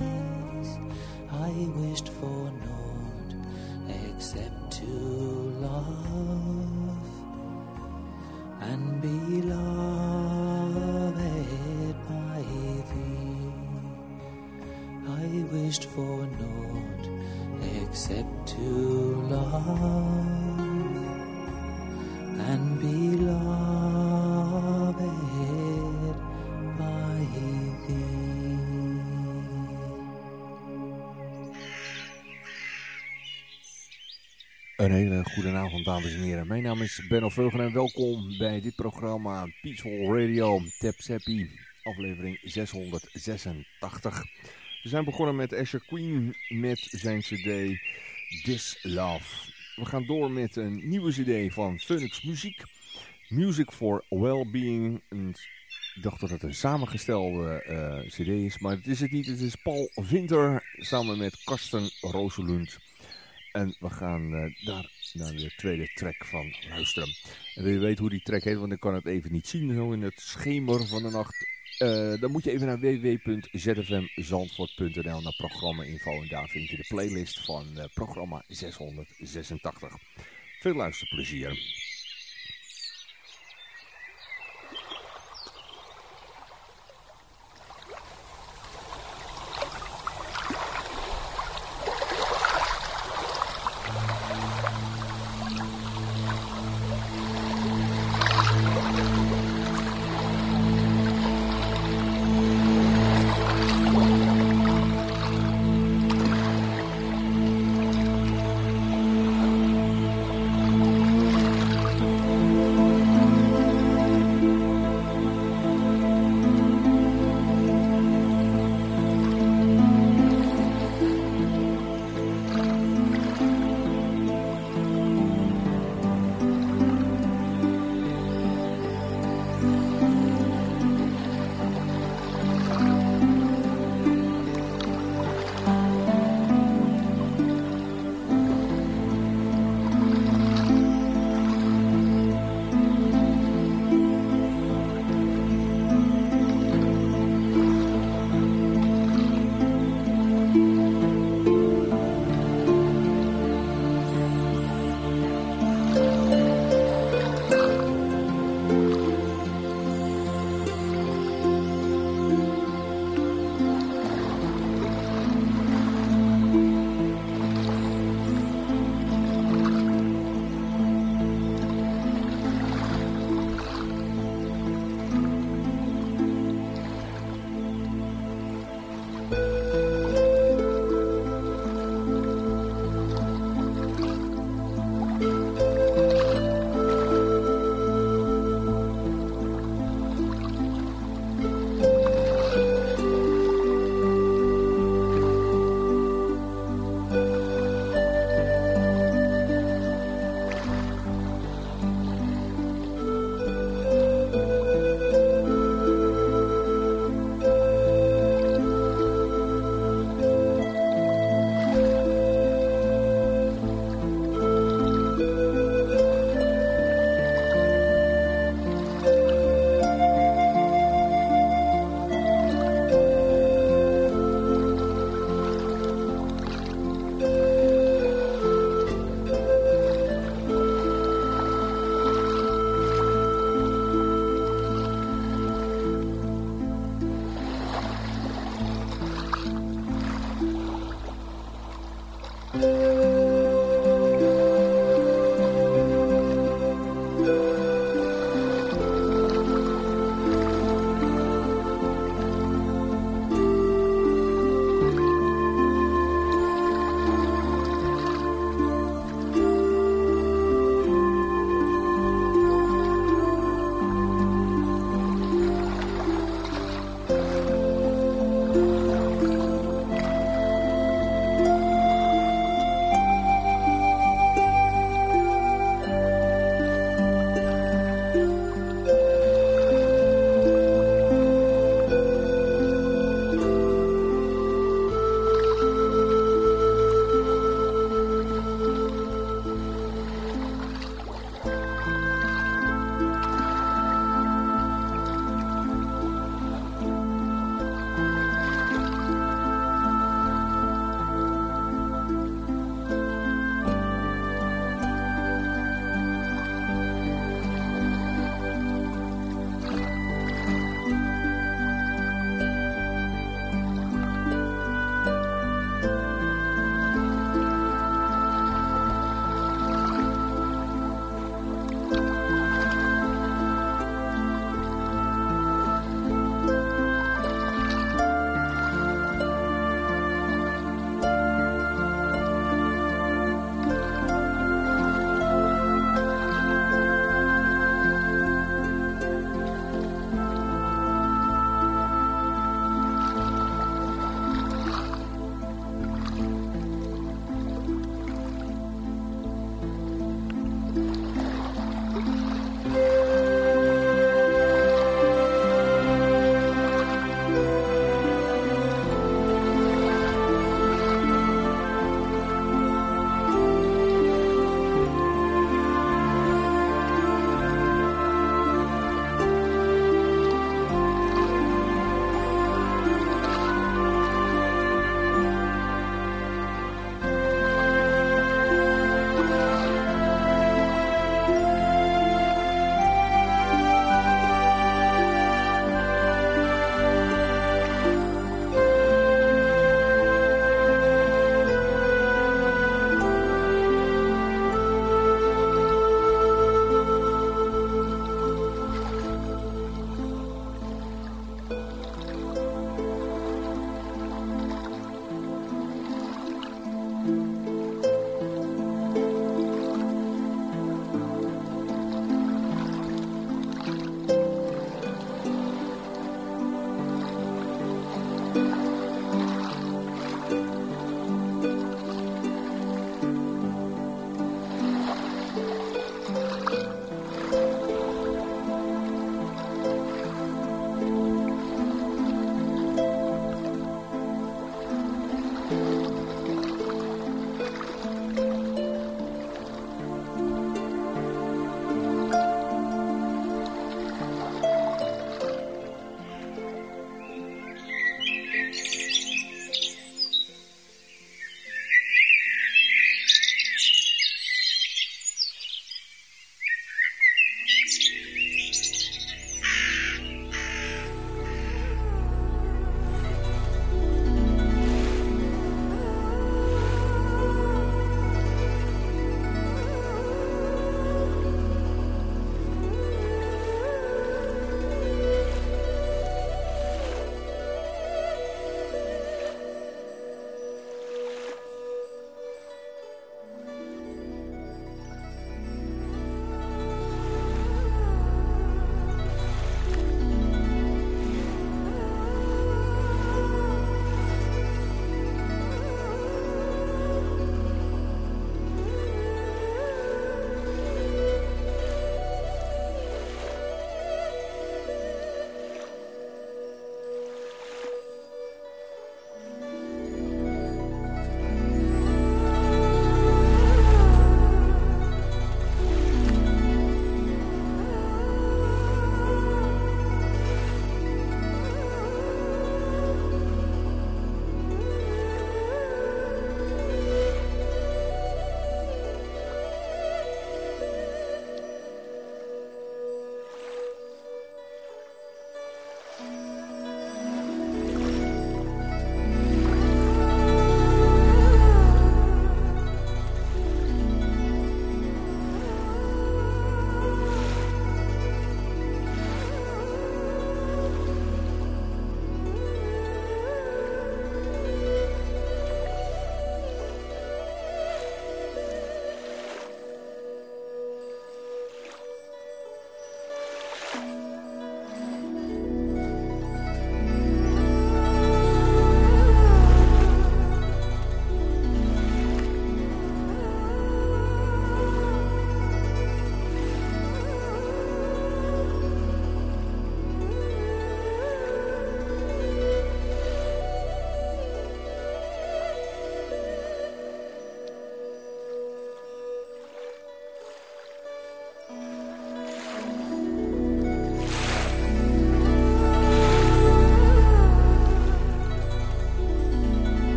These. I wished for naught except to love and be loved by thee. I wished for naught except to love Een hele goede avond, dames en heren. Mijn naam is Benno Veugen en welkom bij dit programma Peaceful Radio Tap aflevering 686. We zijn begonnen met Asher Queen met zijn cd This Love. We gaan door met een nieuwe cd van Phoenix Muziek, Music for Wellbeing. Ik dacht dat het een samengestelde eh, cd is, maar het is het niet. Het is Paul Winter samen met Karsten Roselund. En we gaan eh, daar naar de tweede track van luisteren. En wil je weten hoe die track heet, want ik kan het even niet zien zo in het schemer van de nacht. Eh, dan moet je even naar www.zfmzandvoort.nl naar programma info en daar vind je de playlist van eh, programma 686. Veel luisterplezier.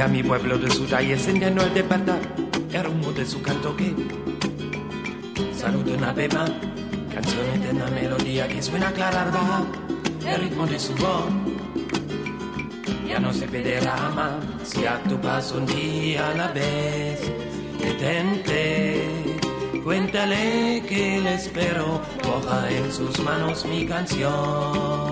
A mi pueblo de Sudá y encendiendo el despertar el rumbo de su canto que saludo una beba, canciones de una melodía que suena clara, el ritmo de su voz. Ya no se perderá más si a tu paso un día a la vez. Detente, cuéntale que le espero, coja en sus manos mi canción.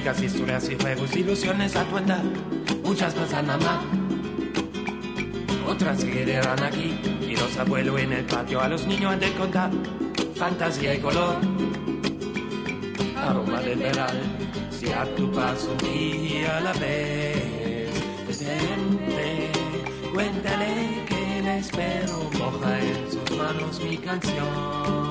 Fabricas historias y juegos, ilusiones a tu andar, muchas pasan a más. Otras quedarán aquí y los abuelos en el patio a los niños han de contar fantasía y color. Aroma de veral, si a tu paso un día a la vez. Detente, cuéntale que le espero, moja en sus manos mi canción.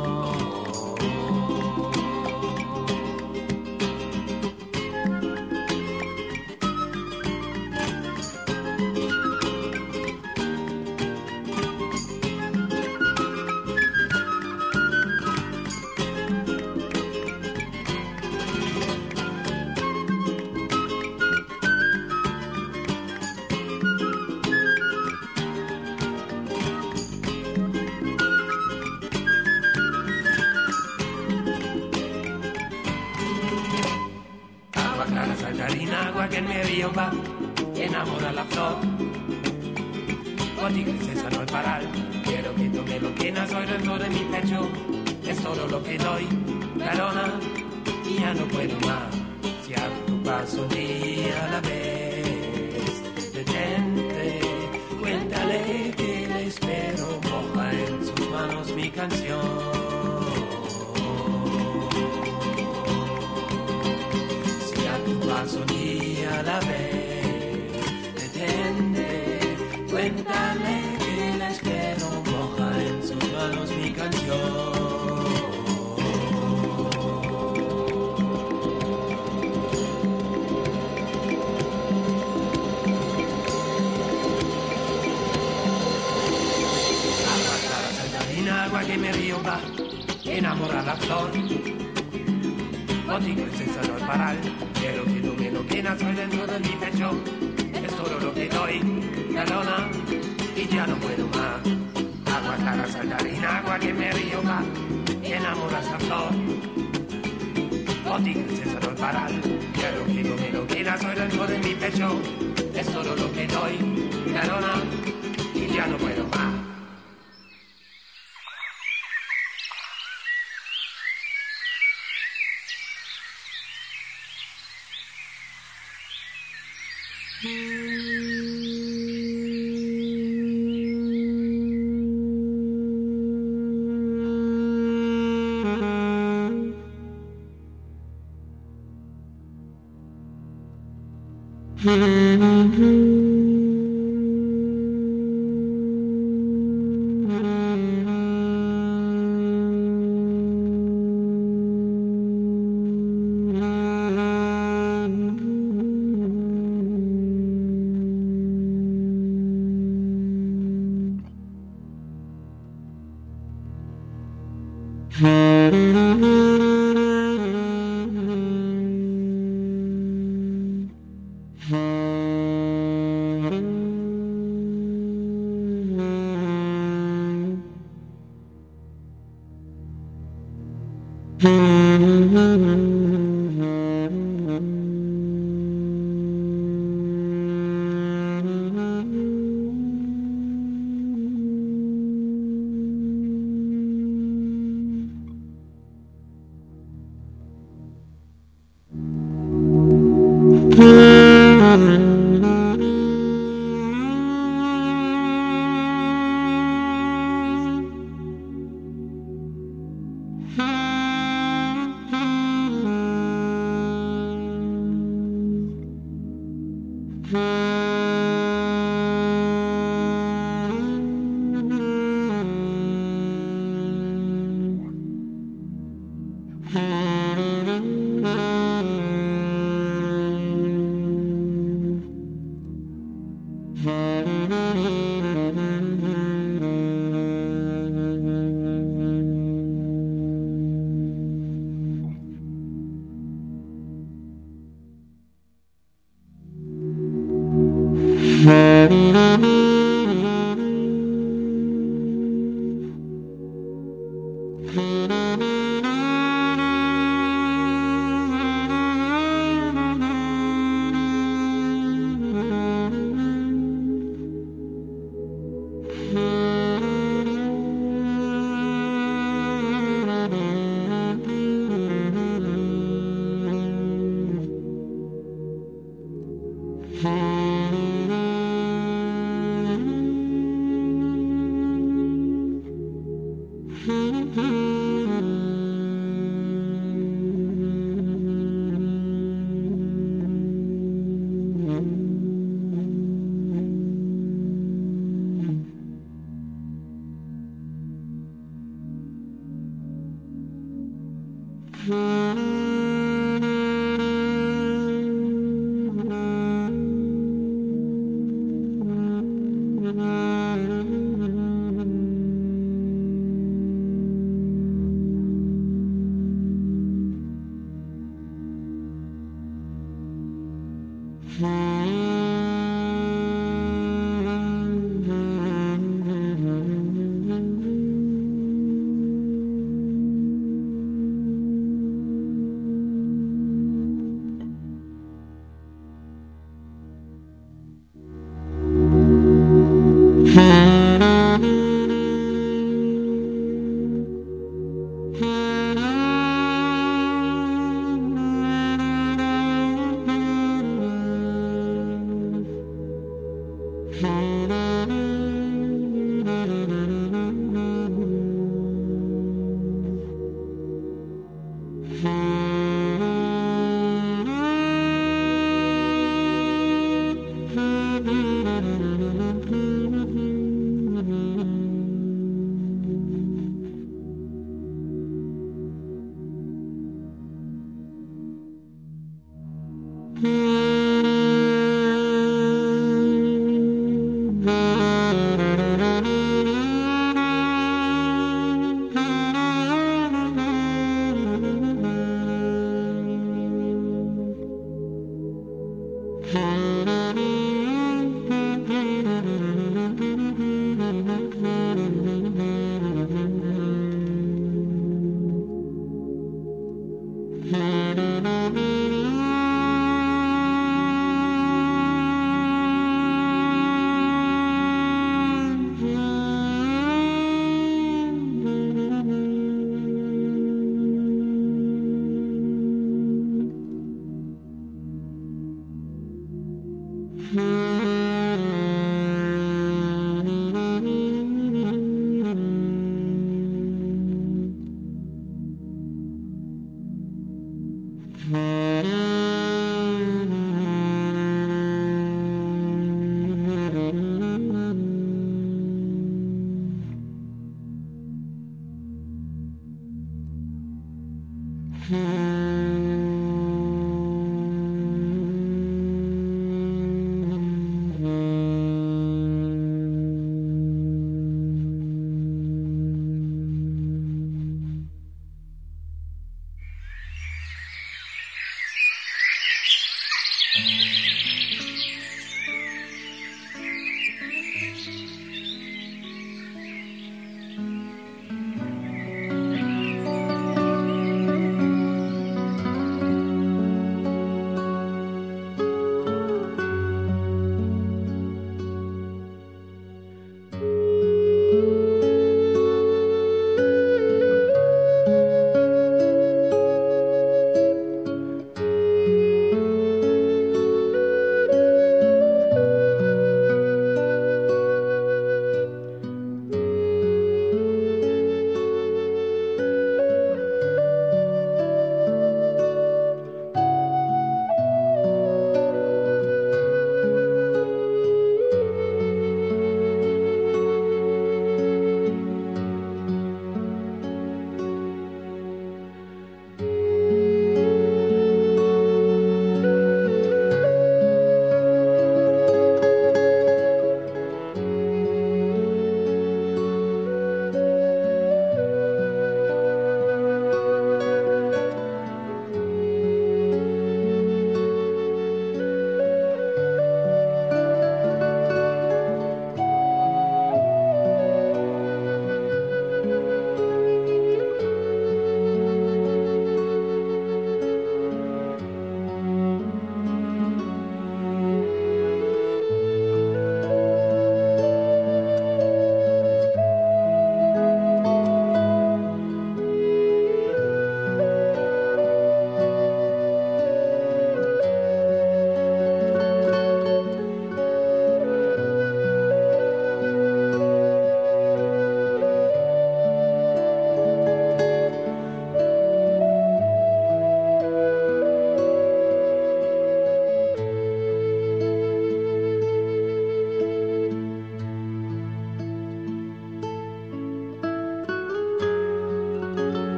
Mm-hmm.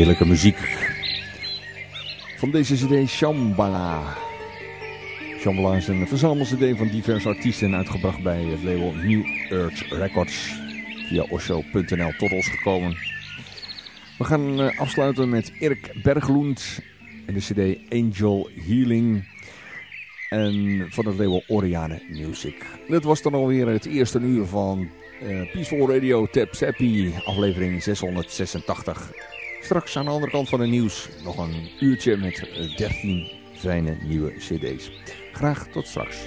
Heerlijke muziek. Van deze cd Shambhala. Shambhala is een verzamel-cd van diverse artiesten uitgebracht bij het label New Earth Records. Via osho.nl tot ons gekomen. We gaan eh, afsluiten met Erik Berglund en de cd Angel Healing. En van het label Oriane Music. Dit was dan alweer het eerste uur van uh, Peaceful Radio Tap Seppi, aflevering 686. Straks aan de andere kant van het nieuws nog een uurtje met 13 fijne nieuwe cd's. Graag tot straks.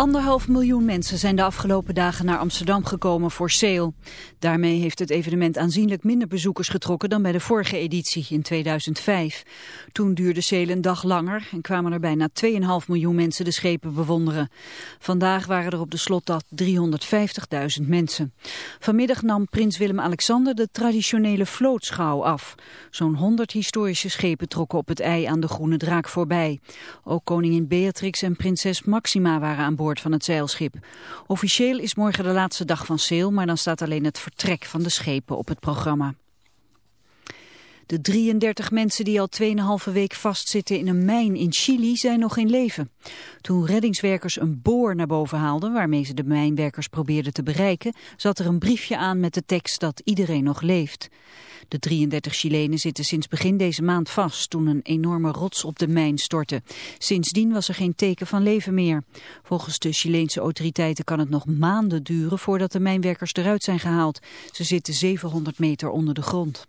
Anderhalf miljoen mensen zijn de afgelopen dagen naar Amsterdam gekomen voor Sale. Daarmee heeft het evenement aanzienlijk minder bezoekers getrokken dan bij de vorige editie in 2005. Toen duurde Sale een dag langer en kwamen er bijna 2,5 miljoen mensen de schepen bewonderen. Vandaag waren er op de slotdag 350.000 mensen. Vanmiddag nam prins Willem-Alexander de traditionele vlootschouw af. Zo'n 100 historische schepen trokken op het ei aan de Groene Draak voorbij. Ook koningin Beatrix en prinses Maxima waren aan boord van het zeilschip. Officieel is morgen de laatste dag van Seel, maar dan staat alleen het vertrek van de schepen op het programma. De 33 mensen die al 2,5 week vastzitten in een mijn in Chili zijn nog in leven. Toen reddingswerkers een boor naar boven haalden waarmee ze de mijnwerkers probeerden te bereiken, zat er een briefje aan met de tekst dat iedereen nog leeft. De 33 Chilenen zitten sinds begin deze maand vast toen een enorme rots op de mijn stortte. Sindsdien was er geen teken van leven meer. Volgens de Chileense autoriteiten kan het nog maanden duren voordat de mijnwerkers eruit zijn gehaald. Ze zitten 700 meter onder de grond.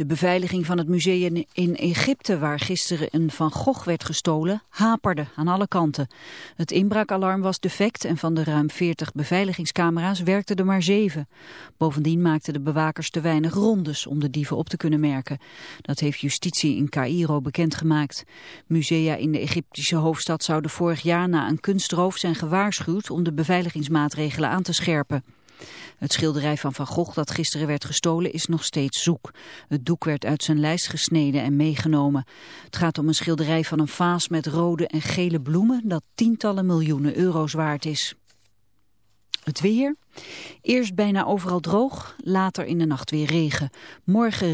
De beveiliging van het museum in Egypte, waar gisteren een Van Gogh werd gestolen, haperde aan alle kanten. Het inbraakalarm was defect en van de ruim 40 beveiligingscamera's werkten er maar zeven. Bovendien maakten de bewakers te weinig rondes om de dieven op te kunnen merken. Dat heeft justitie in Cairo bekendgemaakt. Musea in de Egyptische hoofdstad zouden vorig jaar na een kunstroof zijn gewaarschuwd om de beveiligingsmaatregelen aan te scherpen. Het schilderij van Van Gogh dat gisteren werd gestolen is nog steeds zoek. Het doek werd uit zijn lijst gesneden en meegenomen. Het gaat om een schilderij van een vaas met rode en gele bloemen dat tientallen miljoenen euro's waard is. Het weer. Eerst bijna overal droog, later in de nacht weer regen. Morgen